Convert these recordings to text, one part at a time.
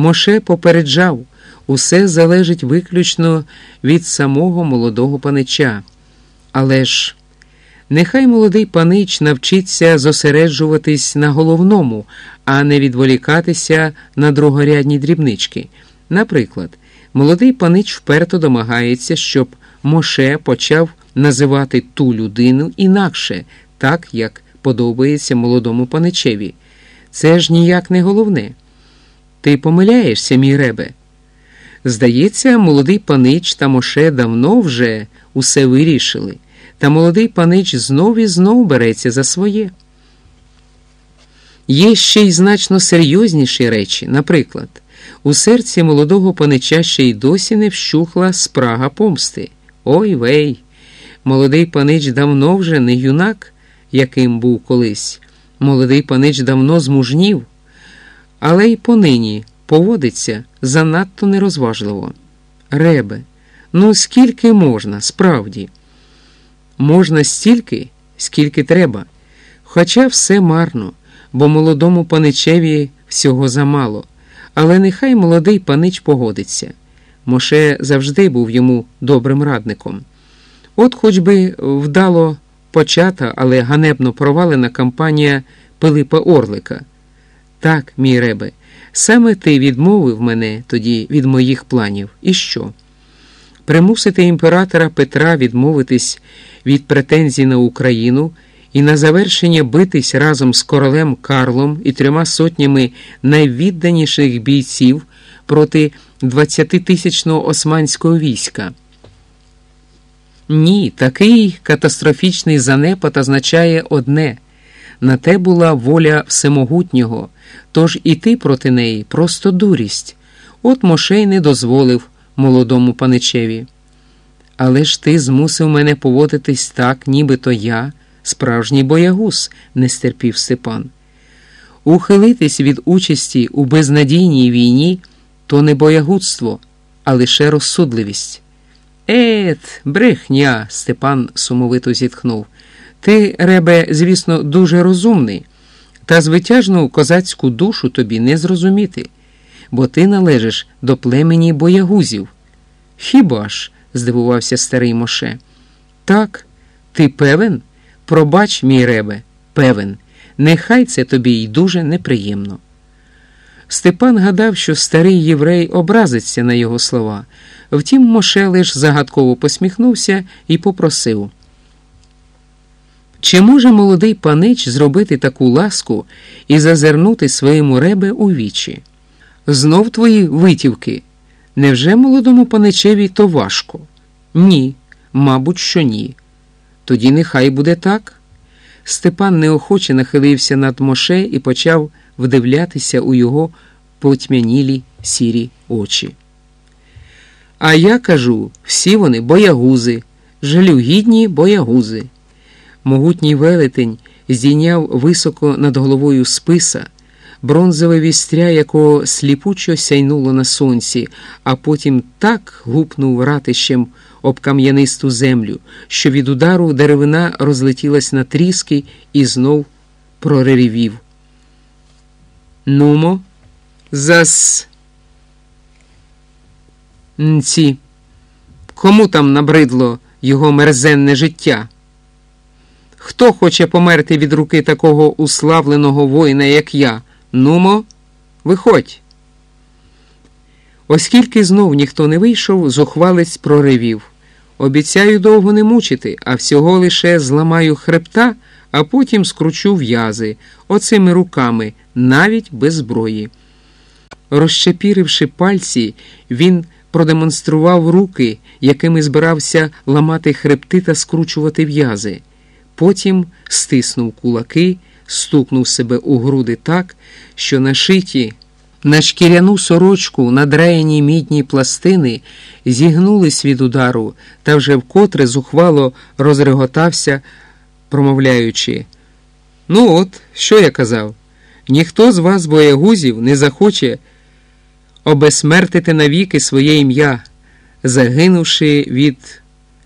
Моше попереджав, усе залежить виключно від самого молодого панича. Але ж нехай молодий панич навчиться зосереджуватись на головному, а не відволікатися на другорядні дрібнички. Наприклад, молодий панич вперто домагається, щоб Моше почав називати ту людину інакше, так як подобається молодому паничеві. Це ж ніяк не головне. Ти помиляєшся, мій ребе. Здається, молодий панич та Моше давно вже усе вирішили, та молодий панич знов і знов береться за своє. Є ще й значно серйозніші речі, наприклад, у серці молодого панича ще й досі не вщухла спрага помсти. Ой вей! Молодий панич давно вже не юнак, яким був колись. Молодий панич давно змужнів, але й понині поводиться занадто нерозважливо. Ребе, ну скільки можна, справді? Можна стільки, скільки треба. Хоча все марно, бо молодому паничеві всього замало. Але нехай молодий панич погодиться. Моше завжди був йому добрим радником. От хоч би вдало почата, але ганебно провалена кампанія Пилипа Орлика. Так, мій ребе, саме ти відмовив мене тоді від моїх планів. І що? Примусити імператора Петра відмовитись від претензій на Україну і на завершення битись разом з королем Карлом і трьома сотнями найвідданіших бійців проти 20-тисячного османського війська. Ні, такий катастрофічний занепад означає одне на те була воля всемогутнього, тож іти проти неї просто дурість. От Мошей не дозволив молодому паничеві. Але ж ти змусив мене поводитись так, нібито я, справжній боягуз, не стерпів Степан. Ухилитись від участі у безнадійній війні то не боягудство, а лише розсудливість. Ет, брехня, Степан сумовито зітхнув. Ти, ребе, звісно, дуже розумний, та звитяжну козацьку душу тобі не зрозуміти, бо ти належиш до племені боягузів. Хіба ж? здивувався старий Моше. Так, ти певен? Пробач, мій ребе, певен. Нехай це тобі й дуже неприємно. Степан гадав, що старий єврей образиться на його слова. Втім, Моше лиш загадково посміхнувся і попросив. Чи може молодий панич зробити таку ласку і зазирнути своєму ребе у вічі? Знов твої витівки. Невже молодому паничеві то важко? Ні, мабуть, що ні. Тоді нехай буде так. Степан неохоче нахилився над Моше і почав вдивлятися у його потьмянілі сірі очі. А я кажу, всі вони боягузи, жалюгідні боягузи. Могутній велетень здійняв високо над головою списа, бронзове вістря, якого сліпучо сяйнуло на сонці, а потім так гупнув ратищем об кам'янисту землю, що від удару деревина розлетілась на тріски і знов проревів. Нумо, зас. Нці. Кому там набридло його мерзенне життя? Хто хоче померти від руки такого уславленого воїна, як я? Нумо, виходь. Оскільки знов ніхто не вийшов, зухвалець проривів. Обіцяю довго не мучити, а всього лише зламаю хребта, а потім скручу в'язи оцими руками, навіть без зброї. Розчепіривши пальці, він продемонстрував руки, якими збирався ламати хребти та скручувати в'язи. Потім стиснув кулаки, стукнув себе у груди так, що нашиті на шкіряну сорочку надраєні мідні пластини зігнулись від удару та вже вкотре зухвало розреготався, промовляючи. Ну от, що я казав? Ніхто з вас, боягузів, не захоче обесмертити навіки своє ім'я, загинувши від.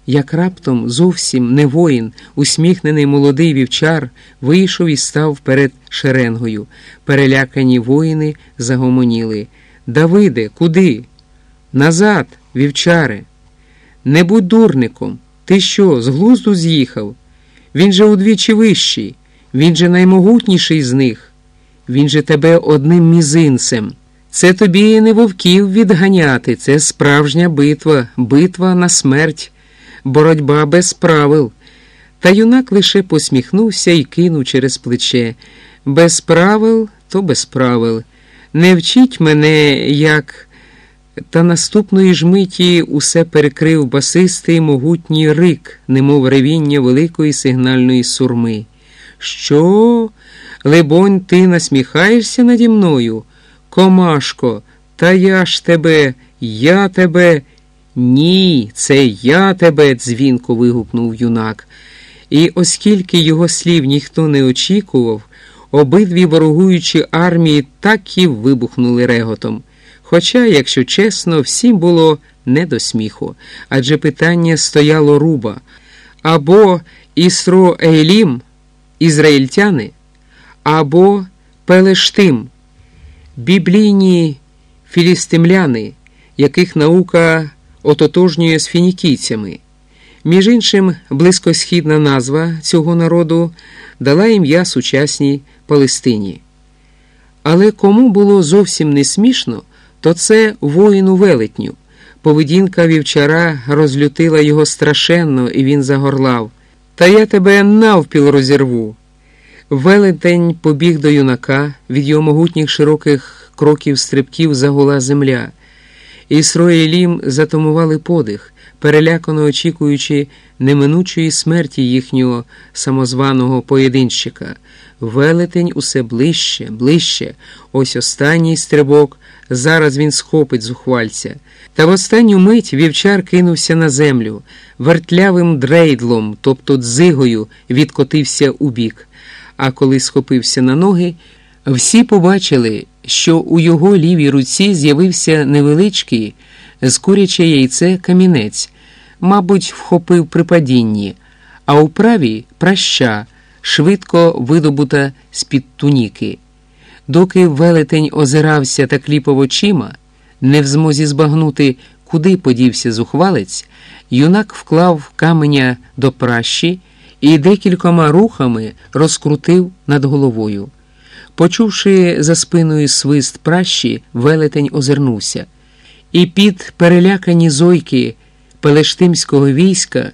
Як раптом зовсім не воїн, усміхнений молодий вівчар, вийшов і став перед шеренгою. Перелякані воїни загомоніли. Давиде, куди? Назад, вівчаре. Не будь дурником. Ти що, з глузду з'їхав? Він же удвічі вищий, він же наймогутніший з них. Він же тебе одним мізинцем. Це тобі не вовків відганяти, це справжня битва, битва на смерть, боротьба без правил. Та юнак лише посміхнувся і кинув через плече. Без правил, то без правил. Не вчіть мене, як. Та наступної ж миті усе перекрив басистий могутній рик, немов ревіння великої сигнальної сурми. Що? Либонь, ти насміхаєшся наді мною? Комашко, та я ж тебе, я тебе. Ні, це я тебе, дзвінко вигукнув юнак. І оскільки його слів ніхто не очікував, обидві ворогуючі армії так і вибухнули реготом. Хоча, якщо чесно, всім було не до сміху, адже питання стояло руба або Ісро Ейлім, ізраїльтяни, або Пелештим, біблійні філістимляни, яких наука ототожнює з фінікійцями. Між іншим, близькосхідна назва цього народу дала ім'я сучасній Палестині. Але кому було зовсім не смішно, то це воїну велетню. Поведінка вівчара розлютила його страшенно, і він загорлав. Та я тебе навпіл розірву. Велетень побіг до юнака, від його могутніх широких кроків стрибків загула земля. Ісроїлім затамували подих, перелякано очікуючи неминучої смерті їхнього самозваного поєдинщика. Велетень усе ближче, ближче, ось останній стрибок, зараз він схопить зухвальця. Та в останню мить вівчар кинувся на землю, вертлявим дрейдлом, тобто дзигою, відкотився у бік. А коли схопився на ноги, всі побачили, що у його лівій руці з'явився невеличкий з куряче яйце камінець, мабуть, вхопив при падінні, а у правій праща, швидко видобута з-під туніки. Доки велетень озирався та кліпав очима, не в змозі збагнути, куди подівся зухвалець, юнак вклав каменя до пращі і декількома рухами розкрутив над головою. Почувши за спиною свист пращі, велетень озирнувся, і під перелякані зойки пелештимського війська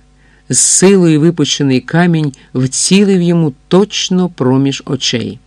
з силою випущений камінь вцілив йому точно проміж очей.